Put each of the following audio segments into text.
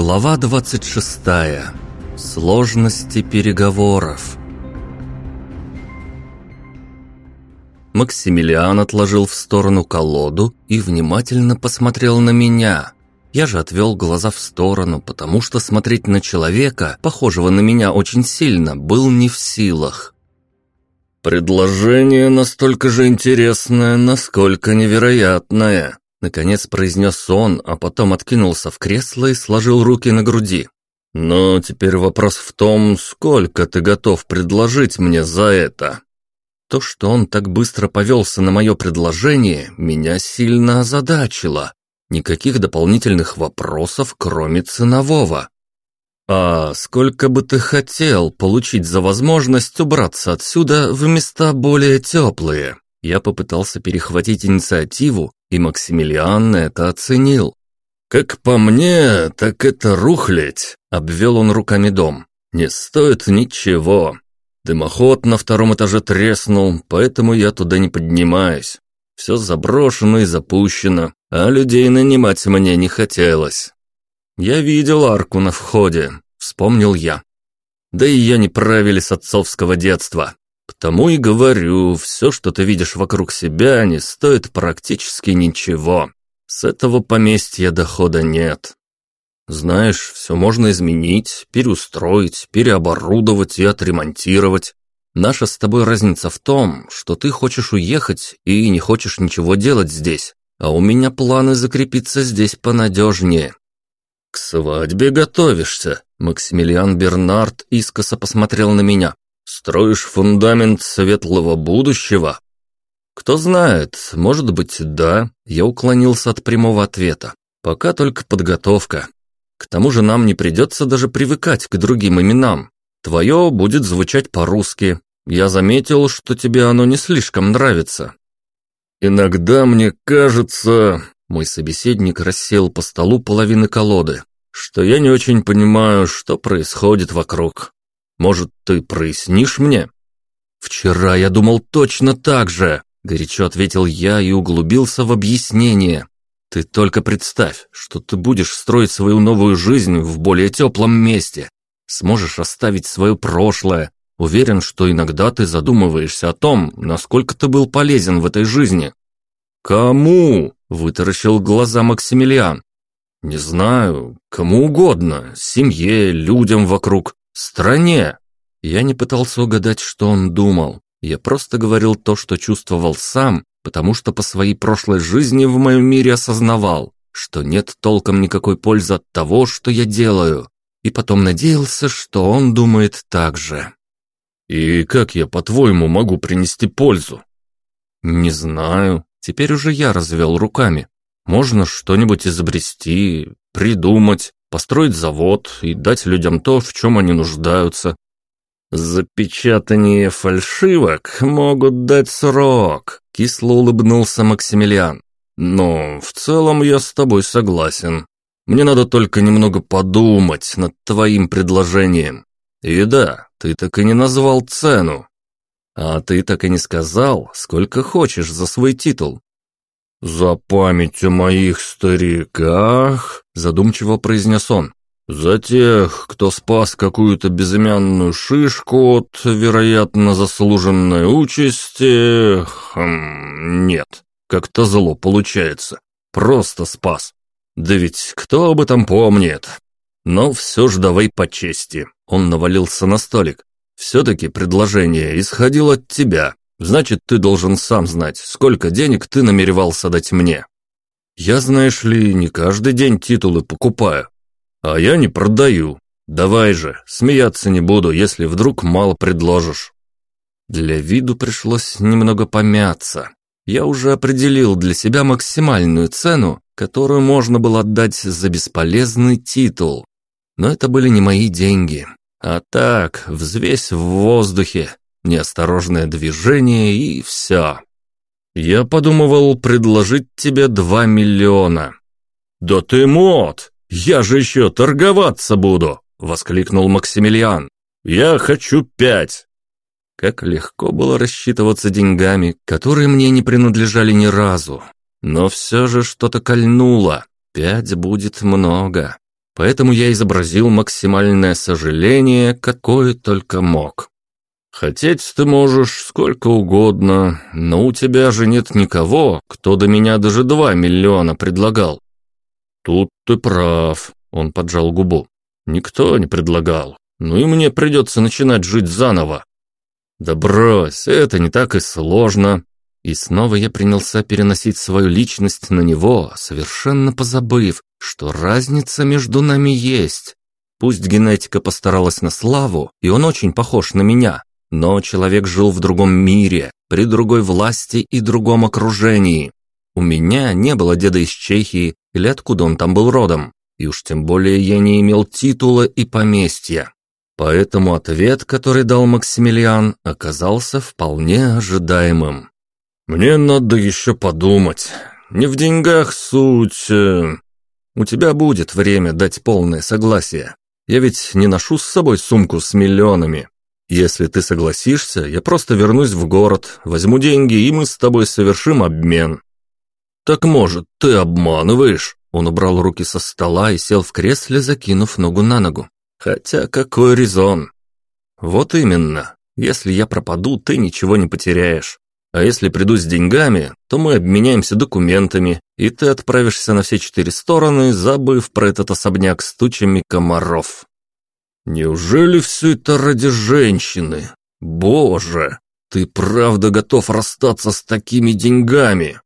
Глава 26. Сложности переговоров. Максимилиан отложил в сторону колоду и внимательно посмотрел на меня. Я же отвел глаза в сторону, потому что смотреть на человека, похожего на меня очень сильно, был не в силах. «Предложение настолько же интересное, насколько невероятное», Наконец произнес он, а потом откинулся в кресло и сложил руки на груди. «Но теперь вопрос в том, сколько ты готов предложить мне за это?» То, что он так быстро повелся на мое предложение, меня сильно озадачило. Никаких дополнительных вопросов, кроме ценового. «А сколько бы ты хотел получить за возможность убраться отсюда в места более теплые?» Я попытался перехватить инициативу, и Максимилиан это оценил. «Как по мне, так это рухлядь», — обвел он руками дом. «Не стоит ничего. Дымоход на втором этаже треснул, поэтому я туда не поднимаюсь. Все заброшено и запущено, а людей нанимать мне не хотелось. Я видел арку на входе, вспомнил я. Да и я не правили с отцовского детства. Потому и говорю, все, что ты видишь вокруг себя, не стоит практически ничего. С этого поместья дохода нет. Знаешь, все можно изменить, переустроить, переоборудовать и отремонтировать. Наша с тобой разница в том, что ты хочешь уехать и не хочешь ничего делать здесь, а у меня планы закрепиться здесь понадежнее. К свадьбе готовишься. Максимилиан Бернард искоса посмотрел на меня. Строишь фундамент светлого будущего? Кто знает, может быть, да. Я уклонился от прямого ответа. Пока только подготовка. К тому же нам не придется даже привыкать к другим именам. Твое будет звучать по-русски. Я заметил, что тебе оно не слишком нравится. Иногда мне кажется, мой собеседник рассел по столу половины колоды, что я не очень понимаю, что происходит вокруг. Может, ты прояснишь мне?» «Вчера я думал точно так же», — горячо ответил я и углубился в объяснение. «Ты только представь, что ты будешь строить свою новую жизнь в более теплом месте. Сможешь оставить свое прошлое. Уверен, что иногда ты задумываешься о том, насколько ты был полезен в этой жизни». «Кому?» — вытаращил глаза Максимилиан. «Не знаю, кому угодно, семье, людям вокруг стране. Я не пытался угадать, что он думал. Я просто говорил то, что чувствовал сам, потому что по своей прошлой жизни в моем мире осознавал, что нет толком никакой пользы от того, что я делаю. И потом надеялся, что он думает так же. «И как я, по-твоему, могу принести пользу?» «Не знаю. Теперь уже я развел руками. Можно что-нибудь изобрести, придумать, построить завод и дать людям то, в чем они нуждаются. «Запечатание фальшивок могут дать срок», — кисло улыбнулся Максимилиан. «Но в целом я с тобой согласен. Мне надо только немного подумать над твоим предложением. И да, ты так и не назвал цену. А ты так и не сказал, сколько хочешь за свой титул. «За память о моих стариках», — задумчиво произнес он. «За тех, кто спас какую-то безымянную шишку от, вероятно, заслуженной участи... Хм, нет, как-то зло получается. Просто спас. Да ведь кто об этом помнит? Но все же давай по чести». Он навалился на столик. «Все-таки предложение исходило от тебя, Значит, ты должен сам знать, сколько денег ты намеревался дать мне. Я, знаешь ли, не каждый день титулы покупаю. А я не продаю. Давай же, смеяться не буду, если вдруг мало предложишь. Для виду пришлось немного помяться. Я уже определил для себя максимальную цену, которую можно было отдать за бесполезный титул. Но это были не мои деньги. А так, взвесь в воздухе, неосторожное движение и все. Я подумывал предложить тебе два миллиона. Да ты мод! Я же еще торговаться буду! Воскликнул Максимилиан. Я хочу пять. Как легко было рассчитываться деньгами, которые мне не принадлежали ни разу. Но все же что-то кольнуло. Пять будет много. поэтому я изобразил максимальное сожаление, какое только мог. Хотеть ты можешь сколько угодно, но у тебя же нет никого, кто до меня даже два миллиона предлагал. Тут ты прав, он поджал губу. Никто не предлагал. Ну и мне придется начинать жить заново. Да брось, это не так и сложно. И снова я принялся переносить свою личность на него, совершенно позабыв, что разница между нами есть. Пусть генетика постаралась на славу, и он очень похож на меня, но человек жил в другом мире, при другой власти и другом окружении. У меня не было деда из Чехии, или откуда он там был родом, и уж тем более я не имел титула и поместья. Поэтому ответ, который дал Максимилиан, оказался вполне ожидаемым. «Мне надо еще подумать. Не в деньгах суть. У тебя будет время дать полное согласие. Я ведь не ношу с собой сумку с миллионами. Если ты согласишься, я просто вернусь в город, возьму деньги, и мы с тобой совершим обмен». «Так, может, ты обманываешь?» Он убрал руки со стола и сел в кресле, закинув ногу на ногу. «Хотя какой резон?» «Вот именно. Если я пропаду, ты ничего не потеряешь. А если приду с деньгами, то мы обменяемся документами, и ты отправишься на все четыре стороны, забыв про этот особняк с тучами комаров». Неужели все это ради женщины? Боже, ты правда готов расстаться с такими деньгами?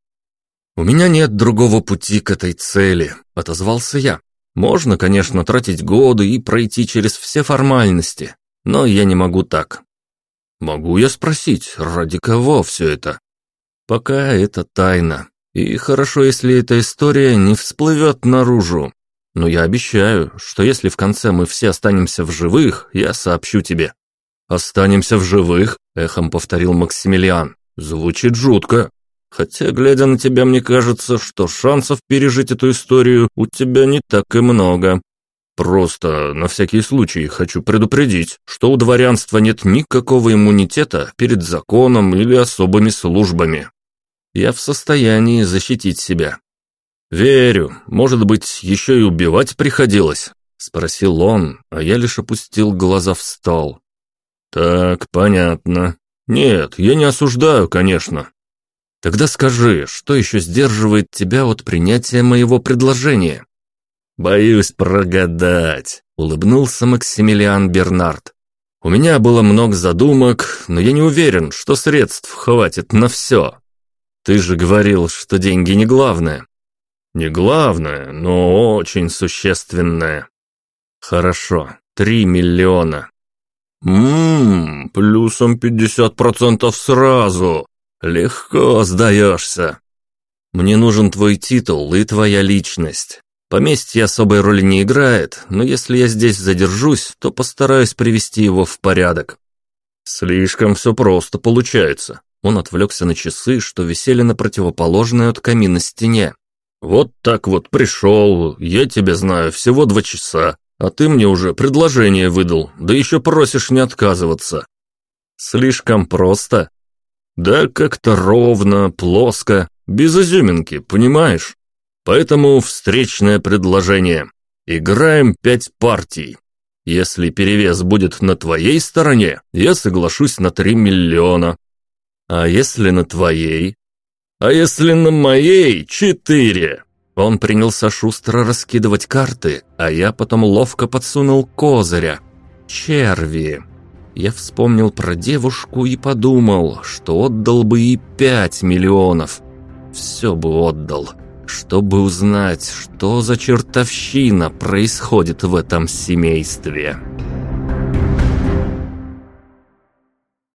У меня нет другого пути к этой цели, отозвался я. Можно, конечно, тратить годы и пройти через все формальности, но я не могу так. Могу я спросить, ради кого все это? Пока это тайна. И хорошо, если эта история не всплывет наружу. Но я обещаю, что если в конце мы все останемся в живых, я сообщу тебе». «Останемся в живых?» – эхом повторил Максимилиан. «Звучит жутко. Хотя, глядя на тебя, мне кажется, что шансов пережить эту историю у тебя не так и много. Просто на всякий случай хочу предупредить, что у дворянства нет никакого иммунитета перед законом или особыми службами. Я в состоянии защитить себя, «Верю. Может быть, еще и убивать приходилось?» — спросил он, а я лишь опустил глаза в стол. «Так, понятно. Нет, я не осуждаю, конечно. Тогда скажи, что еще сдерживает тебя от принятия моего предложения?» «Боюсь прогадать», — улыбнулся Максимилиан Бернард. «У меня было много задумок, но я не уверен, что средств хватит на все. Ты же говорил, что деньги не главное». Не главное, но очень существенное. Хорошо, три миллиона. Ммм, плюсом пятьдесят процентов сразу. Легко сдаешься. Мне нужен твой титул и твоя личность. Поместье особой роли не играет, но если я здесь задержусь, то постараюсь привести его в порядок. Слишком все просто получается. Он отвлекся на часы, что висели на противоположной от камина стене. «Вот так вот пришел, я тебя знаю всего два часа, а ты мне уже предложение выдал, да еще просишь не отказываться». «Слишком просто». «Да как-то ровно, плоско, без изюминки, понимаешь? Поэтому встречное предложение. Играем пять партий. Если перевес будет на твоей стороне, я соглашусь на три миллиона. А если на твоей, а если на моей четыре?» Он принялся шустро раскидывать карты, а я потом ловко подсунул козыря. Черви. Я вспомнил про девушку и подумал, что отдал бы и пять миллионов. Все бы отдал, чтобы узнать, что за чертовщина происходит в этом семействе.